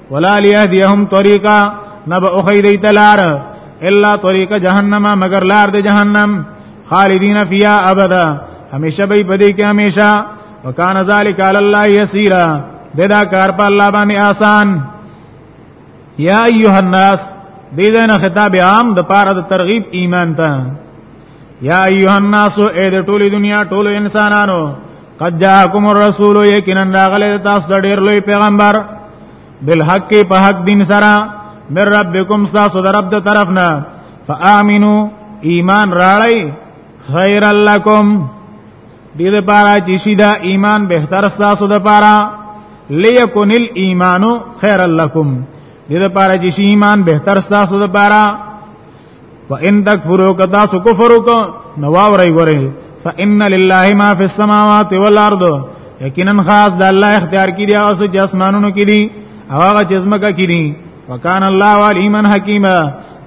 ولا ليهديهم طريقا نبا اخي دي تلار الا طريق جهنم مگر لار د جهنم خالدين فيها ابدا همیشه به پدې کې همیشه وکان ذالک علی الله یسیرا ددا کار په الله باندې آسان یا ایها الناس دې دنه خطاب عام د پاره د ترغیب ایمان ته یا ایها الناس اے د ټوله دنیا ټول انسانانو قد جاءکم الرسول یقینا راغله تاسو د ډیر لوی پیغمبر بالحق په حق دین سره من ربکم تاسو د رب د طرفنا فآمنو ایمان راړی خیر لکم دې لپاره چې شي دا ایمان بهتر تاسو د لپاره لیکن الايمان خیر لکم دې لپاره چې شي ایمان بهتر تاسو د لپاره وان تکفروا کدا سو کفر وک نو واوري ګوري فان لله ما فی السماوات والارض یقینا خاص د الله اختیار کړي او چې اسمانونو کې دي او هغه چې زمکه کې دي وکانه الله علیما حکیما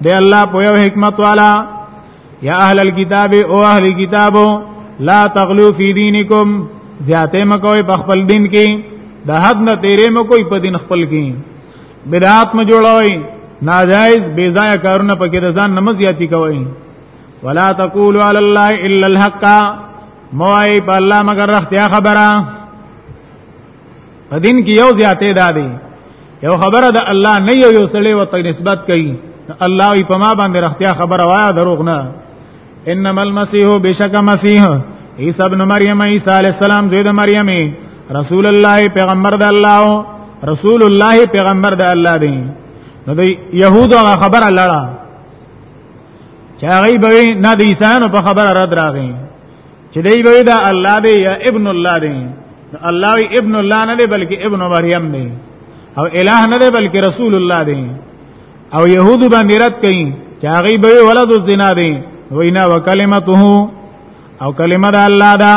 دی الله په یو حکمت والا یا اهل الكتاب او اهل کتابو لا تغلو فی دینکم زیاته مکوې په خپل دین کې د حد نه تیرې مکوې په دین خپل کې بدعات م جوړوي ناجائز بے ځای کارونه پکې د ځان نماز یاتی کوي ولا تقول علی الله الا الحق موای په الله مگر رختیا خبره په دین کې یو زیاتې دادې یو خبره د الله نه یو یو سړی وته نسبت کوي الله په ما باندې رختیا خبره وایا دروغ نه انما المسيح بشک مسيح عيسى ابن مريم عيسى عليه السلام زوی د مریم رسول الله پیغمبر د الله رسول الله پیغمبر د الله دی نو د يهودو خبره لړه چې هغه به نه د عیسانو په خبره رد راغی چې دی به دا الله دی یا ابن الله دی الله وی ابن الله نه دی بلکې ابن مریم دی او الہ نه دی بلکې رسول الله دی او يهود باندې رد کړي چې هغه به ولد الزنا دي وینا وکلمته او کلمه د الله دا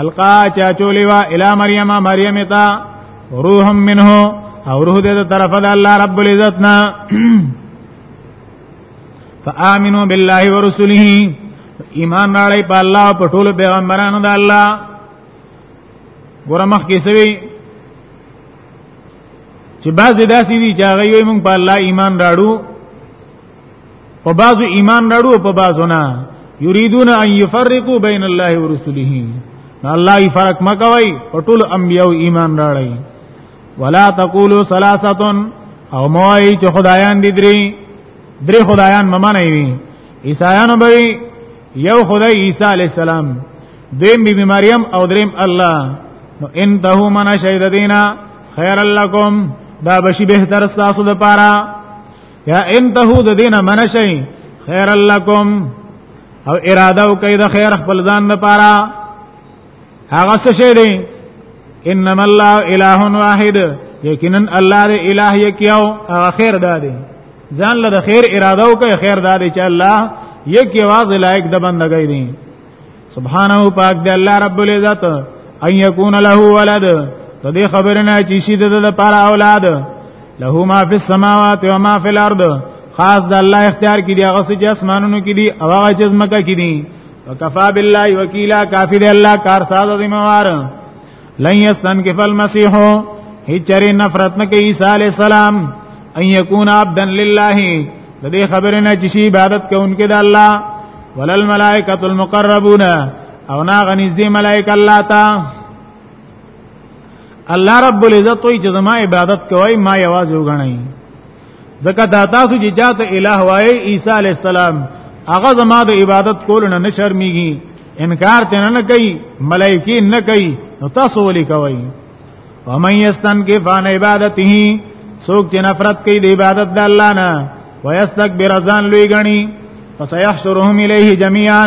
القا چا چولی وا الی مریم مریم تا روح منه او روح دې طرف د الله رب العزت نا فآمنوا بالله ورسله ایمان راړی په الله په ټول پیغمبرانو د الله ګورمخ کې سوي چې بعض داسې دي چې هغه یې موږ په الله ایمان راړو په بعضو ایمان راړو په بعضو نه یریدون ان یفرقوا بین الله ورسوله الله یې فرق مکوي په ټول انبیو ایمان راړي ولا تقولوا ثلاثه او موای چې خدایان دي درې درې خدایان ممنه وي عیسایانو به یو خدای عیسی علی السلام دیم بی بی مریم او دریم الله نو انتهو من شهید دینا خیر لکم دا بشی بهتر تاسو د پاره یا انتهو د دینه من شي خیر لکم او اراده او کید خیر خپل ځان د پاره هغه څه شي دی انما الله اله واحد یقینا الله دی اله یکیو هغه خیر دادی ځان له خیر اراده او کید خیر دادی چې الله یک یواز لایق د بندګۍ دی سبحانه پاک دی الله رب العزت ان یکون له ولد د دې خبرې نه چې شي د لپاره اولاد له ما فی السماوات و ما فی الارض خاص د الله اختیار کې دی هغه چې اسمانونو کې دی او هغه چې زمکه کې دی وکفا بالله وکیلا کافی دی الله کارساز ذمہ وار لن يستنكف المسيح هچره نفرت نه کوي عيسى عليه السلام ان يكون عبدا لله د دې خبرې نه چې عبادت کوونکې د الله ولل ملائکۃ المقربون او نا غنځي ملائک الله تا الله رب العزت وی چې زما عبادت کوي ما یوازې وګڼي ځکه دا تاسو چې جاته الہ وای عیسی علی السلام هغه زما د عبادت کول نه نشرمږي انکار ته نه کوي ملایکی نه کوي نو تاسو ولي کوي ومن یستنکف عن عبادته څوک چې نفرت کوي د عبادت د الله نه ويستكبر ځان لوی غني فسيحشرهم اليه جميعا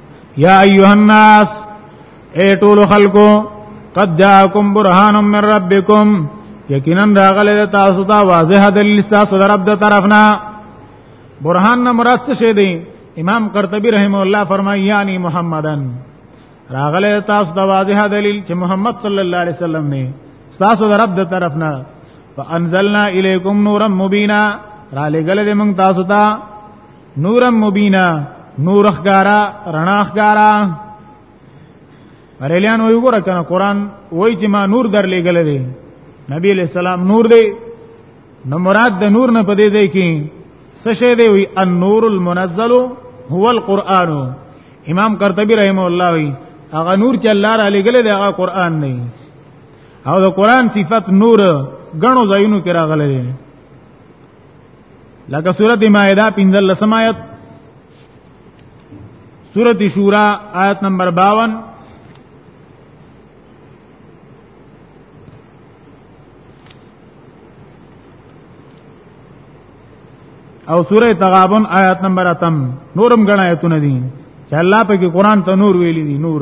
یا ایها الناس اے ټول خلکو قد جاءکم برهان من ربکم یقینا راغله تاسو ته واضح دلیل تاسو در رب د طرفنا برهان نه مراد څه شی دی امام قرطبی رحم الله فرمایي یعنی محمدن راغله تاسو ته واضح دلیل چې محمد صلی الله علیه وسلم نه تاسو در رب د طرفنا فانزلنا الیکم نورا مبینا را لګل دې موږ تاسو ته نورم مبینا نور خګارا رڼا خګارا بریلیان وی وګوره کنه قران وای چې ما نور در لګل دی نبی علیہ السلام نور دی نو مراد د نور نه پدې دی کې څه شی دی وی النور المنزل هو القرآن امام قرطبی رحم الله وی هغه نور چې الله را لګل دی هغه قرآن نه او د قرآن صفت نور غنو ځایونو کې راغلی دی لکه سورته مائده 15 لسمایت سورته شورا آیت نمبر 52 او سوره تغابن آیات نمبر اتم نورم غنا آیتونه دي چې الله په کې قران ته نور ویلي دي نور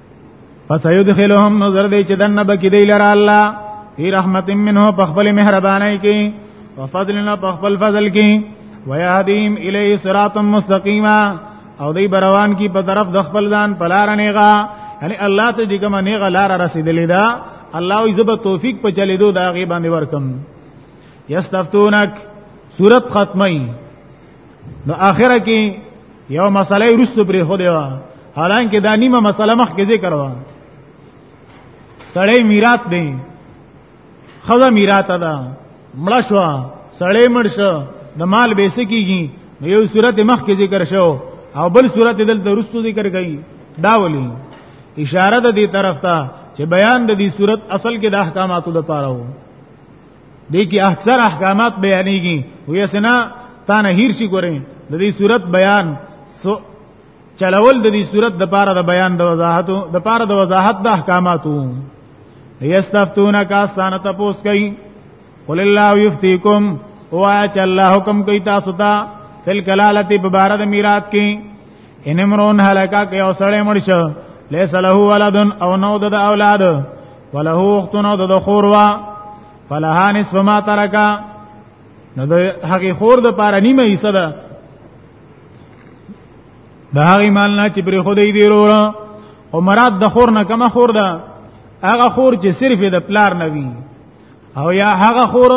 پس یدخلهم نظر دی چې دنه بکی دی لره الله فی رحمت منه په خپل مهربانای کې او فضلنا په خپل فضل کې ويهديهم الیه صراطا مستقیما او دی بروان کی په طرف د خپل ځان پلار نهغا یعنی الله ته دې کوم نهغه لار رسیدلې ده الله یې زب توفیق په چلې دو دا غي باندې ورکم یستفتونک صورت ختمه نو اخره کې یو مسله رسو پرې خو دی حالانکه دا نیمه مسله مخ کې ذکر و سړی میراث دی خزه میراث ده مړ شو سړی مړ شو د مال به سکیږي یو صورت مخ کې ذکر شو او بل صورت دلته رسو ذکر کړي دا ولي اشاره ده دې طرف ته چې بیان د دې صورت اصل کې د احکاماتو لپاره وو دې کې اکثر احکامات بیانېږي وې سنا تا نه هیر شي ګورې د دې صورت بیان سو چلول د دې صورت د پاره د بیان د وضاحتو د پاره د وضاحت د احکاماتو یستفتونا کا ستان تپوس کوي قل الله یفتیکم او اچ الله حکم کوي تاسو ته فل کلالتی په بار د میراث کې ان امرون هلاکا کې او سړی مړ شو ليس له ولد او نو د اولاد وله اخت نو د خور وا فلها نصف ما ترکا نو د هغه خور د پاره نیمه حصہ ده د هغه مال نه چې پرې خو دی دی ورور او مراد د خور نه کمه خور ده هغه خور چې صرف د پلار نه وي او یا هغه خور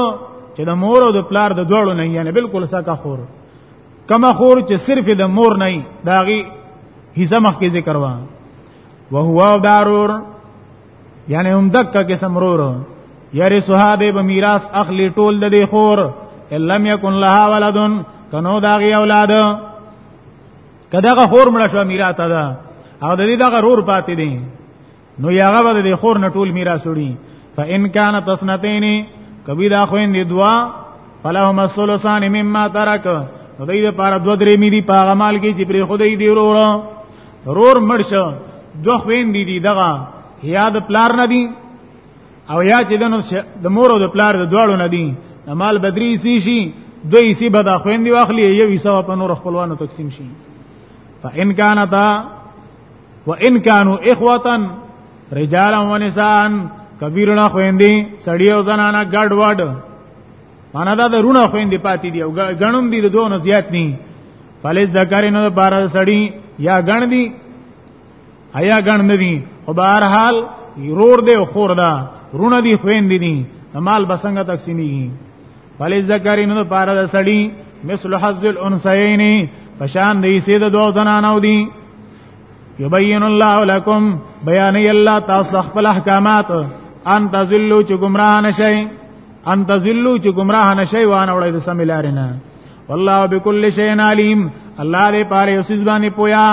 چې د مور او د پلار د دوړو نه یعنی بالکل سکه خور کما خور چې صرف د مور نه داغي حصہ مخ کې ذکر وا وهو دارور یعنی هم دک کې سمرور یری صحابه به میراث اخلي ټول د دې خور لم یکن لها ولدن کنو داغي اولاد کداغه خور مړه شو میراث ده او د دې دغه رور پاتې دي نو یاغه به د خور نه ټول میراث وړي فان کان تسنتین کبي دا خوین دی دوا فلهم الثلثان مما ترک نو دای د پاره دو درې مې دی په مال کې چې پر خدای دی ورور رور مرشه دو خوین دی دی دغه یا د پلار نه دی او یا چې دنو د مور او د پلار د دواړو نه دی مال بدری سی شي دوی سی به دا خوین دی واخلي یو حصہ په نور خپلوانو تقسیم شي فان کان تا وان كانوا اخوه رجالا ونساء کبیرنا خويندې سړی او زنانه ګډ وډ معنا دا د رونه خويندې پاتې دی او غنوم دي د دوه نه زیات نه فلز ذکر نو بار سړی یا غن دي ایا غن نه دي او بهر حال رور دی او خور دا رونه دي خويندې دي مال بسنګ تقسیمي ولی ذکرین د پاره د سړی مثل حظ الانثیین پشان دی سید دو زنانو دی یبین الله لكم بیان الله تاسو خپل احکامات ان تذلوا چې گمراه نشئ ان تذلوا چې گمراه نشئ وانه وړي د سم لارینه والله بكل شيء عليم الله دې پاره یوسیز باندې پویا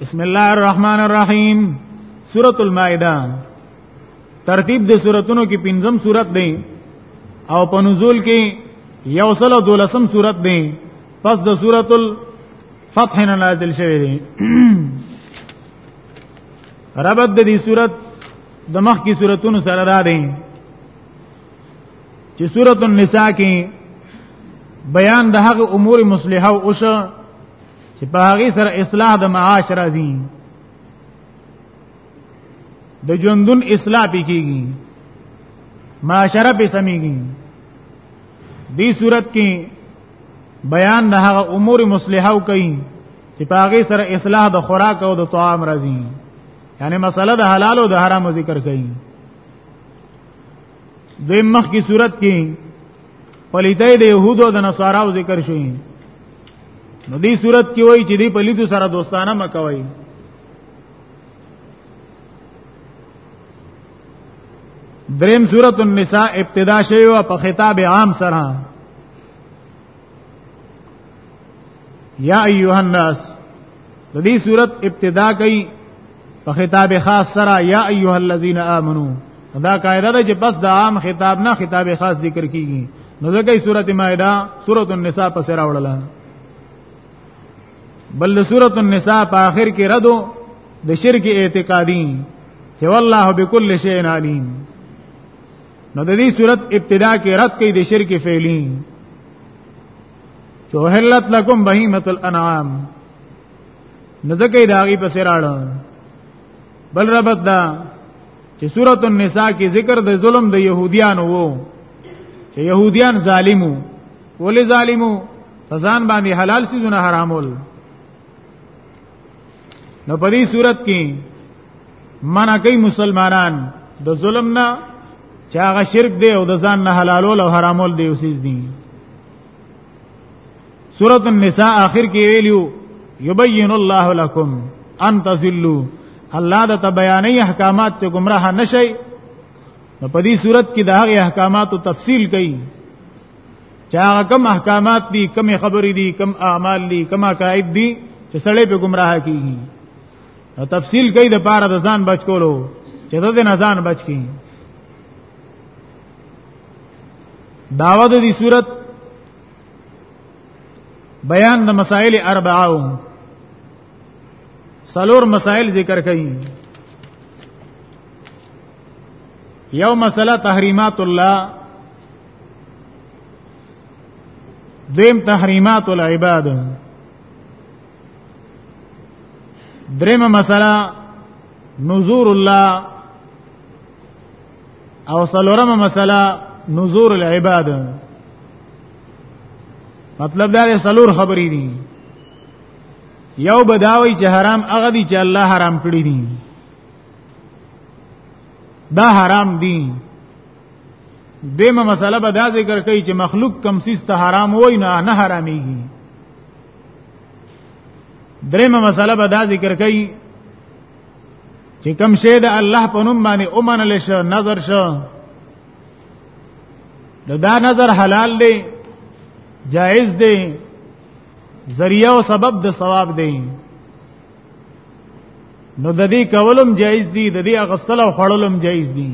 بسم الله الرحمن الرحیم سورۃ المائده ترتیب د سوراتونو کې پنځم سورات دی او په نزول کې یو سل او دولسم سورات دی پس د سورۃ الفتح نه نازل شوی دی ربط د دې سورات د مخ کی سوراتونو سره را دي چې سورۃ النساء کې بیان د هغه امور مصلحه او اوشه چې په هغه سره اصلاح د معاش راځي د ژوندون اصلاح پی کیږي معاشره په سميږي دې صورت کې بیان د هغه امور مصلحه او کوي چې پاغه سره اصلاح د خوراک او د طعام راځي یعنی مسله د حلال او د حرام ذکر کوي د مخ کی صورت کې پلیتای د يهودو د نصاراو ذکر شوی نو دې صورت کې وایي چې دې پلیتو سره دوستانه مکوي دریم سورۃ النساء ابتدا شوی او په خطاب عام سره یا ایها الناس د دې سورۃ ابتدا کوي په خطاب خاص سره یا ایها الذین آمنو دا قاعده ده چې بس د عام خطاب نه خطاب خاص ذکر کیږي نو ځکه سورۃ مائده سورۃ النساء په سره وړله بل سورۃ النساء په آخر کې ردو د شرک اعتقادي چې والله بكل شيء عليم نو د دې صورت ابتدا کې رد کړي د شرک فعلی چې هلت لكم بهیمه الانعام نزدکې داغي په سراړه بل ربط دا چې سورۃ النساء کې ذکر د ظلم د يهوديانو وو چې يهوديان ظالمو ولې ظالمو فزان باندې حلال سيزونه حرامول نو په دې صورت کې منع کوي مسلمانان د ظلم نه چې هغه شرک دی او د ځان نه حلالول او حرامول دی اوسېز دي سورۃ النساء آخر کې ویلو یبین الله لكم ان تذلوا الله د بیانې احکامات چې گمراه نشئ نو په دې صورت کې د هغه احکاماتو تفصیل کړي چې هغه کم احکامات دي کم خبرې دي کم اعمال دي کم عقاید دي چې سړی په گمراه کیږي نو تفصیل کوي د پاره د ځان بچ کولو چې د نه ځان بچ کی داوا د دې صورت بیان د مسائل اربعه سلور مسائل ذکر کړي یو مسله تحریمات الله دیم تحریمات العباد دریم مسله نذور الله او سلورم مسله نذور العباد مطلب دا دی سلور خبرې دي یو بداوی چې حرام هغه دي چې الله حرام کړی دي دا حرام دي دیمه مسله به دا ذکر کوي چې مخلوق کم سیس ته حرام وای نه نه حراميږي دریمه مسله به دا ذکر کوي چې کم شی د الله په نوم باندې اومنل شو نظر شو نو دا نظر حلال دی جائز دی ذریعہ او سبب د ثواب دی نو د دې کولم جایز دي د دې اغسل او خړلم جایز دي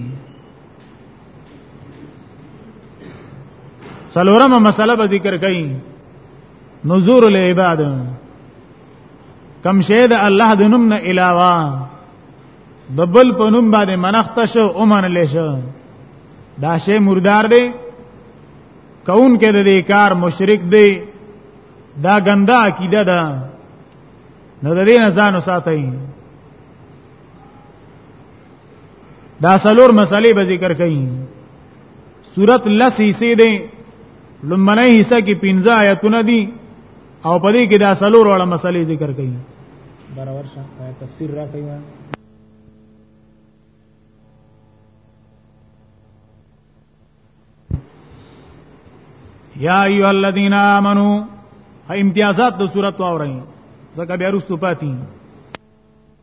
څلورمه مسله به ذکر کړي نذور العباد کم شه د الله د نوم نه علاوه د بل په نوم باندې منښت شو او منل شو دا شی مردار دی کون کې د دې کار مشرک دی دا ګنده عقیده ده نو د دې نه ځان وساتئ دا سلور مسلې به ذکر کړي صورت لس حصے دی لمنه حصہ کې 15 آیتونه دي او په دې کې دا سلور وړه مسلې ذکر کړي برابر شه تفسیر را کوي یا ایو الذین آمنو امتیازات د صورت واورئ ځکه بیا رسو پاتې